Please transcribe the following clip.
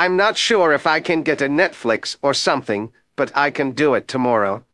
I'm not sure if I can get a Netflix or something, but I can do it tomorrow.